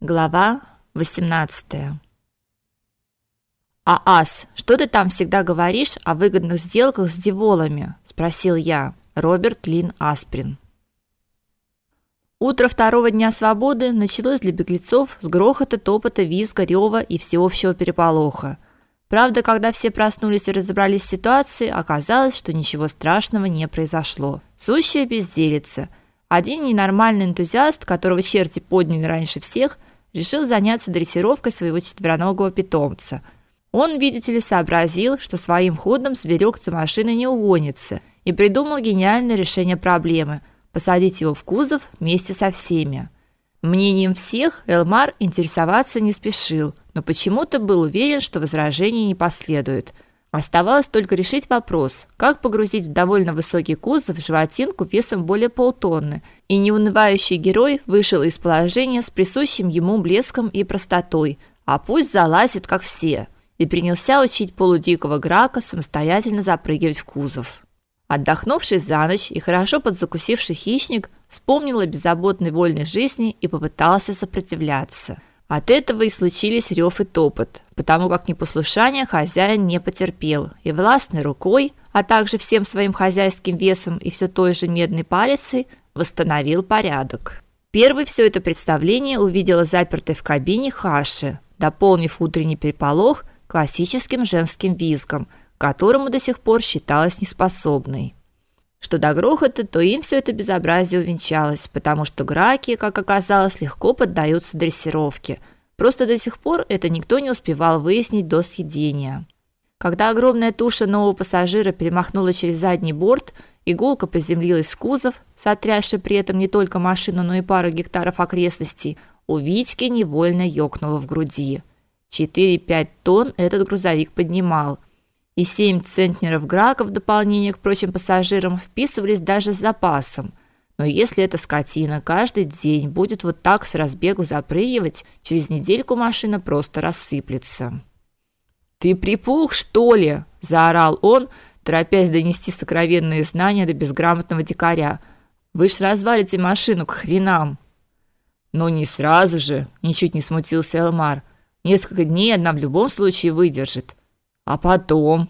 Глава 18. А ас, что ты там всегда говоришь о выгодных сделках с деволами? спросил я. Роберт Лин Асприн. Утро второго дня свободы началось для беглецов с грохота, топота, визга, рева и всеобщего переполоха. Правда, когда все проснулись и разобрались в ситуации, оказалось, что ничего страшного не произошло. Сущая безделица. Один ненормальный энтузиаст, которого черти подняли раньше всех, решил заняться дрессировкой своего четвероногого питомца. Он, видите ли, сообразил, что своим ходом зверек за машиной не угонится, и придумал гениальное решение проблемы посадить его в кузов вместе со всеми. Мнением всех Элмар интересоваться не спешил, но почему-то был уверен, что возражений не последует – Оставалось только решить вопрос, как погрузить в довольно высокий кузов животинку весом более полтонны, и неунывающий герой вышел из положения с присущим ему блеском и простотой, а пусть залазит, как все, и принялся учить полудикого грака самостоятельно запрыгивать в кузов. Отдохнувший за ночь и хорошо подзакусивший хищник вспомнил о беззаботной вольной жизни и попытался сопротивляться – от этого и случились рев и топот, потому как непослушание хозяин не потерпел, и властной рукой, а также всем своим хозяйским весом и все той же медной палицей восстановил порядок. Первый все это представление увидела запертой в кабине Хаши, дополнив утренний переполох классическим женским визгом, которому до сих пор считалась неспособной. Что до грохота, то им все это безобразие увенчалось, потому что граки, как оказалось, легко поддаются дрессировке. Просто до сих пор это никто не успевал выяснить до съедения. Когда огромная туша нового пассажира перемахнула через задний борт, игулка приземлилась в кузов, сотрясший при этом не только машину, но и пару гектаров окрестностей, у Витьки невольно ёкнуло в груди. 4-5 тонн этот грузовик поднимал – и семь центнеров грака в дополнение к прочим пассажирам вписывались даже с запасом. Но если эта скотина каждый день будет вот так с разбегу запрыгивать, через недельку машина просто рассыплется. «Ты припух, что ли?» – заорал он, торопясь донести сокровенные знания до безграмотного дикаря. «Вы ж развалите машину к хренам!» «Но не сразу же!» – ничуть не смутился Элмар. «Несколько дней она в любом случае выдержит. А потом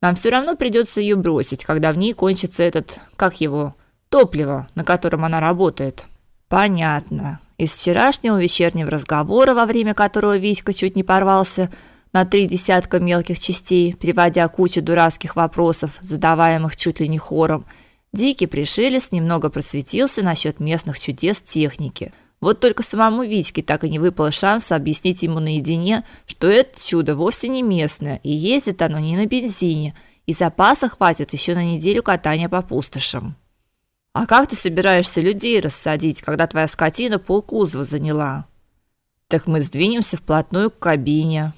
нам все равно придется ее бросить, когда в ней кончится этот, как его, топливо, на котором она работает. Понятно. Из вчерашнего вечернего разговора, во время которого Витька чуть не порвался на три десятка мелких частей, переводя кучу дурацких вопросов, задаваемых чуть ли не хором, Дикий пришелец немного просветился насчет местных чудес техники – вот только самому Витьке так и не выпало шанса объяснить ему наедине, что это чудо вовсе не местное, и ездит оно не на бензине, и запаса хватит еще на неделю катания по пустошам. А как ты собираешься людей рассадить, когда твоя скотина полкузова заняла? Так мы сдвинемся вплотную к кабине.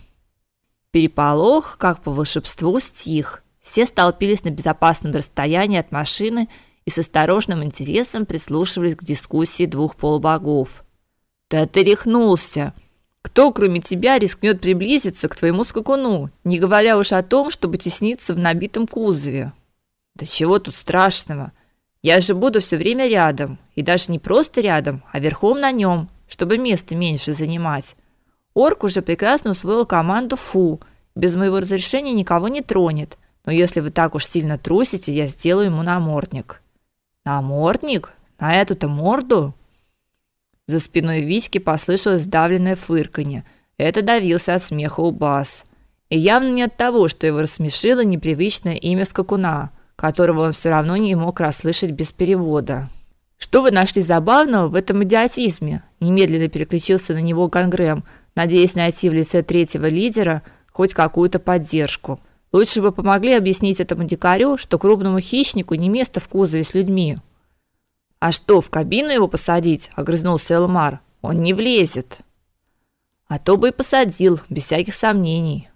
Переполох, как по волшебству, стих. Все столпились на безопасном расстоянии от машины и с осторожным интересом прислушивались к дискуссии двух полубогов. «Да ты рехнулся! Кто, кроме тебя, рискнет приблизиться к твоему скакуну, не говоря уж о том, чтобы тесниться в набитом кузове?» «Да чего тут страшного? Я же буду все время рядом, и даже не просто рядом, а верхом на нем, чтобы места меньше занимать. Орк уже прекрасно усвоил команду «Фу», без моего разрешения никого не тронет, но если вы так уж сильно трусите, я сделаю ему намордник». Намордник? На эту-то морду? За спиной Витьки послышалось сдавленное фырканье. Это давился от смеха Убас. И явно не от того, что его рассмешило непривычное имя скакуна, которого он все равно не мог расслышать без перевода. Что вы нашли забавного в этом идиотизме? Немедленно переключился на него Гангрэм, надеясь найти в лице третьего лидера хоть какую-то поддержку. Лучше бы помогли объяснить этому дикарю, что крупному хищнику не место в кузове с людьми. А что, в кабину его посадить? огрызнулся Элмар. Он не влезет. А то бы и посадил, без всяких сомнений.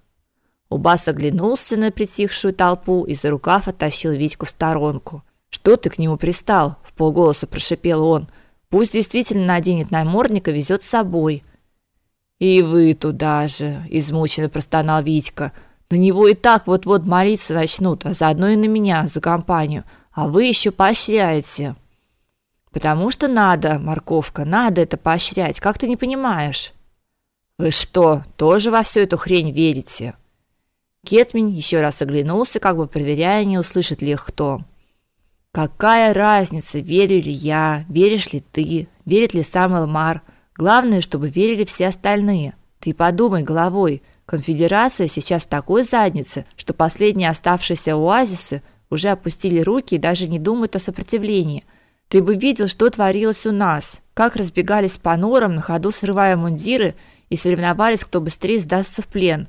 Убас оглянулся на притихшую толпу и за рукав оттащил Витьку в сторонку. Что ты к нему пристал? в полголоса прошипел он. Пусть действительно наденет намордник и везет с собой. И вы туда же, измученно простонал Витька. На него и так вот-вот молиться начнут, а заодно и на меня за компанию. А вы еще поощряете. Потому что надо, морковка, надо это поощрять. Как ты не понимаешь? Вы что, тоже во всю эту хрень верите? Кетмин еще раз оглянулся, как бы проверяя, не услышит ли их кто. Какая разница, верю ли я, веришь ли ты, верит ли сам Элмар? Главное, чтобы верили все остальные. Ты подумай головой. Конфедерация сейчас в такой заднице, что последние оставшиеся оазисы уже опустили руки и даже не думают о сопротивлении. Ты бы видел, что творилось у нас, как разбегались по норам, на ходу срывая мундиры и соревновались, кто быстрее сдастся в плен.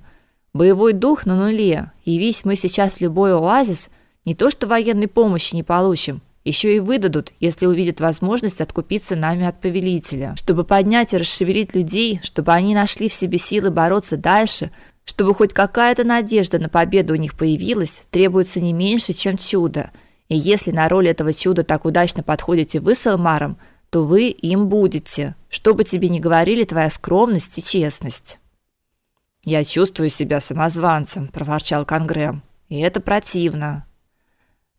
Боевой дух на нуле. Явись мы сейчас в любой оазис, не то что военной помощи не получим, еще и выдадут, если увидят возможность откупиться нами от повелителя. Чтобы поднять и расшевелить людей, чтобы они нашли в себе силы бороться дальше, чтобы хоть какая-то надежда на победу у них появилась, требуется не меньше, чем чудо. И если на роль этого чуда так удачно подходите вы с Элмаром, то вы им будете, что бы тебе ни говорили твоя скромность и честность. Я чувствую себя самозванцем, проворчал Конгрэм. И это противно.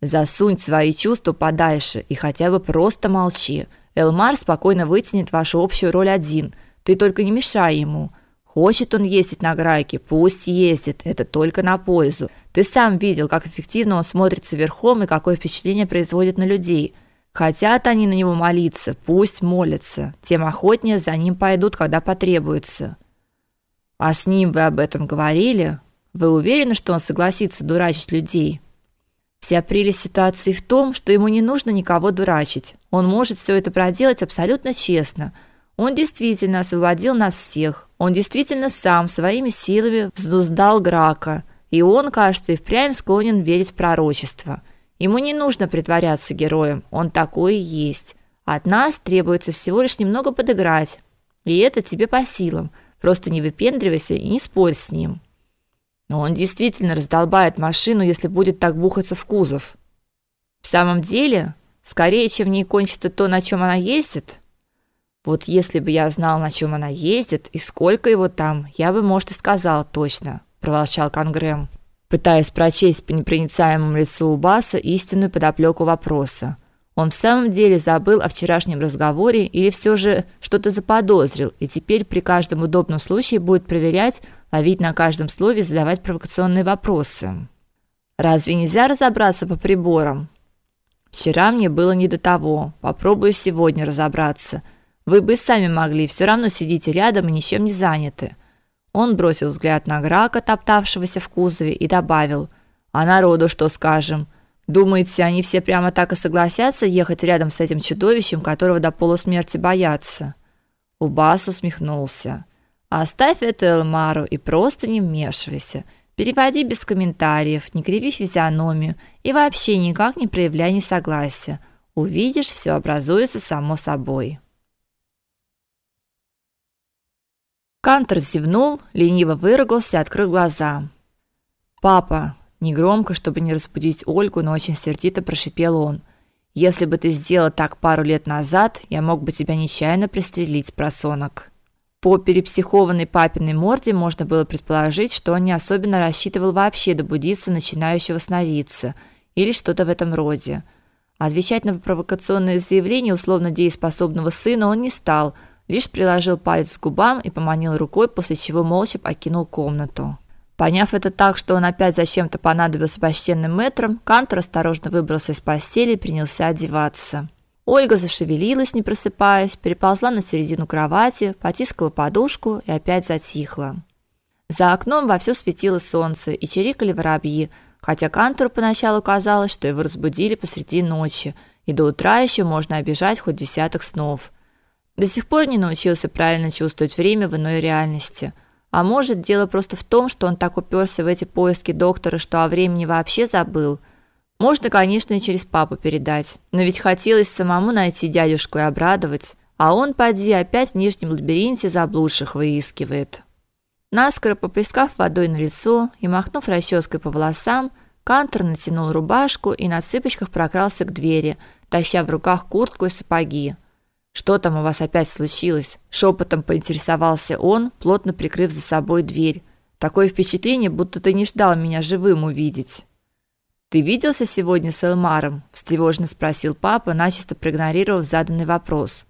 Засунь свои чувства подальше и хотя бы просто молчи. Элмар спокойно вытянет вашу общую роль один. Ты только не мешай ему. Хочет он ездить на грайке, пусть ездит, это только на пользу. Ты сам видел, как эффективно он смотрится верхом и какое впечатление производит на людей. Хотят они на него молиться, пусть молятся, тем охотнее за ним пойдут, когда потребуется. А с ним вы об этом говорили? Вы уверены, что он согласится дурачить людей? Вся прелесть ситуации в том, что ему не нужно никого дурачить. Он может все это проделать абсолютно честно. Он действительно освободил нас всех. Он действительно сам своими силами взнуздал Грака, и он, кажется, и впрямь склонен верить в пророчество. Ему не нужно притворяться героем, он такой и есть. От нас требуется всего лишь немного подыграть. И это тебе по силам. Просто не выпендривайся и не спорь с ним. Но он действительно раздолбает машину, если будет так бухаться в кузов. В самом деле, скорее, чем в ней кончится то, на чем она ездит. Вот если бы я знал, на чем она ездит и сколько его там, я бы, может, и сказал точно, проворчал Конгрэм пытаясь прочесть по непроницаемому лицу Убаса истинную подоплеку вопроса. Он в самом деле забыл о вчерашнем разговоре или все же что-то заподозрил, и теперь при каждом удобном случае будет проверять, ловить на каждом слове, задавать провокационные вопросы. Разве нельзя разобраться по приборам? Вчера мне было не до того. Попробую сегодня разобраться. Вы бы сами могли, все равно сидите рядом и ничем не заняты. Он бросил взгляд на Грака, топтавшегося в кузове, и добавил: "А народу что скажем? Думаете, они все прямо так и согласятся ехать рядом с этим чудовищем, которого до полусмерти боятся?" Убас усмехнулся. "Оставь это Элмару и просто не вмешивайся. Переводи без комментариев, не криви физиономию и вообще никак не проявляй несогласия. Увидишь, все образуется само собой". Кантер зевнул, лениво выругался и открыл глаза. "Папа", негромко, чтобы не разбудить Ольгу, но очень сердито прошипел он. "Если бы ты сделал так пару лет назад, я мог бы тебя нечаянно пристрелить, просонок". По перепсихованной папиной морде можно было предположить, что он не особенно рассчитывал вообще добудиться начинающего сновидца или что-то в этом роде. Отвечать на провокационные заявления условно дееспособного сына он не стал – лишь приложил палец к губам и поманил рукой, после чего молча покинул комнату. Поняв это так, что он опять зачем-то понадобился почтенным мэтрам, Кантор осторожно выбрался из постели и принялся одеваться. Ольга зашевелилась, не просыпаясь, переползла на середину кровати, потискала подушку и опять затихла. За окном вовсю светило солнце и чирикали воробьи, хотя Кантору поначалу казалось, что его разбудили посреди ночи, и до утра еще можно обижать хоть десяток снов. До сих пор не научился правильно чувствовать время в иной реальности. А может, дело просто в том, что он так уперся в эти поиски доктора, что о времени вообще забыл. Можно, конечно, и через папу передать. Но ведь хотелось самому найти дядюшку и обрадовать, а он поди опять в нижнем лабиринте заблудших выискивает. Наскоро поплескав водой на лицо и махнув расческой по волосам, Кантер натянул рубашку и на цыпочках прокрался к двери, таща в руках куртку и сапоги. Что там у вас опять случилось? Шепотом поинтересовался он, плотно прикрыв за собой дверь. Такое впечатление, будто ты не ждал меня живым увидеть. Ты виделся сегодня с Элмаром? встревоженно спросил папа, начисто проигнорировав заданный вопрос.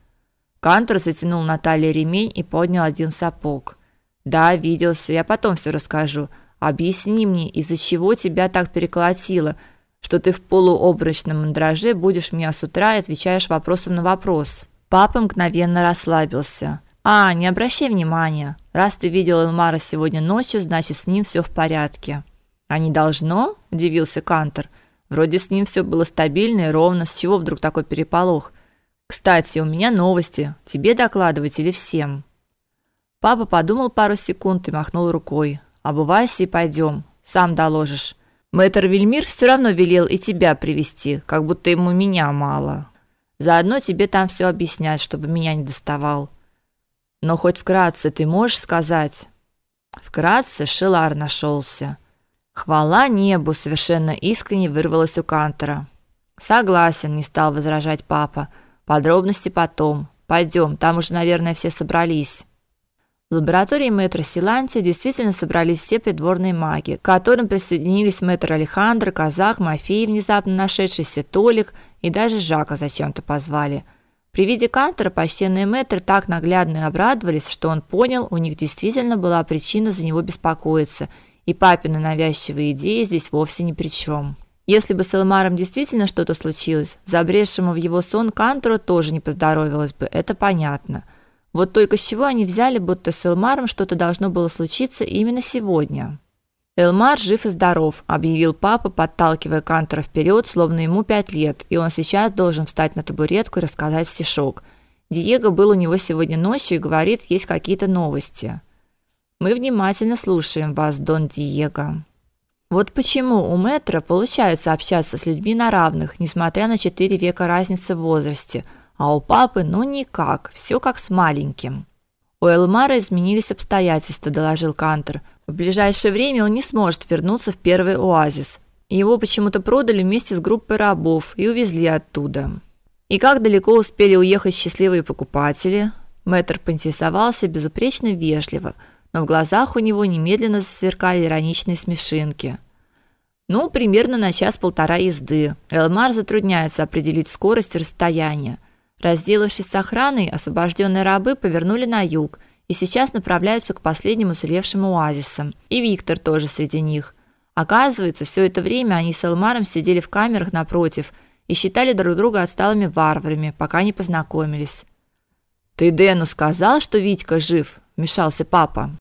Кантор затянул на талии ремень и поднял один сапог. Да, виделся, я потом все расскажу. Объясни мне, из-за чего тебя так переколотило, что ты в полуобрачном мандраже будешь меня с утра и отвечаешь вопросом на вопрос. Папа мгновенно расслабился. А, не обращай внимания. Раз ты видел Элмара сегодня ночью, значит, с ним все в порядке. А не должно? удивился Кантер. Вроде с ним все было стабильно и ровно, с чего вдруг такой переполох? Кстати, у меня новости. Тебе докладывать или всем? Папа подумал пару секунд и махнул рукой. Обувайся и пойдем. Сам доложишь. Мэтр Вельмир все равно велел и тебя привести, как будто ему меня мало. Заодно тебе там все объяснять, чтобы меня не доставал. Но хоть вкратце ты можешь сказать? Вкратце Шилар нашелся. Хвала небу, совершенно искренне вырвалось у Кантера. Согласен, не стал возражать папа. Подробности потом. Пойдем, там уже, наверное, все собрались. В лаборатории мэтра Силанти действительно собрались все придворные маги, к которым присоединились мэтр Алехандро, Казах, Мафей, внезапно нашедшийся Толик, и даже Жака зачем-то позвали. При виде Кантера почтенные мэтры так наглядно обрадовались, что он понял, у них действительно была причина за него беспокоиться – и папины навязчивые идеи здесь вовсе ни при чем. Если бы с Элмаром действительно что-то случилось, забредшему в его сон Кантору тоже не поздоровилось бы, это понятно. Вот только с чего они взяли, будто с Элмаром что-то должно было случиться именно сегодня? Элмар жив и здоров, объявил папа, подталкивая Кантора вперед, словно ему пять лет, и он сейчас должен встать на табуретку и рассказать стишок. Диего был у него сегодня ночью и говорит, есть какие-то новости. Мы внимательно слушаем вас, Дон Диего. Вот почему у Метра получается общаться с людьми на равных, несмотря на четыре века разницы в возрасте, а у папы ну никак, все как с маленьким. У Элмара изменились обстоятельства, доложил Кантер. В ближайшее время он не сможет вернуться в первый оазис. Его почему-то продали вместе с группой рабов и увезли оттуда. И как далеко успели уехать счастливые покупатели? Мэтр поинтересовался безупречно вежливо – но в глазах у него немедленно засверкали ироничные смешинки. Ну, примерно на час-полтора езды. Элмар затрудняется определить скорость и расстояние. Разделавшись с охраной, освобожденные рабы повернули на юг и сейчас направляются к последним уцелевшим оазисам. И Виктор тоже среди них. Оказывается, все это время они с Элмаром сидели в камерах напротив и считали друг друга отсталыми варварами, пока не познакомились. Ты Дену сказал, что Витька жив? вмешался папа.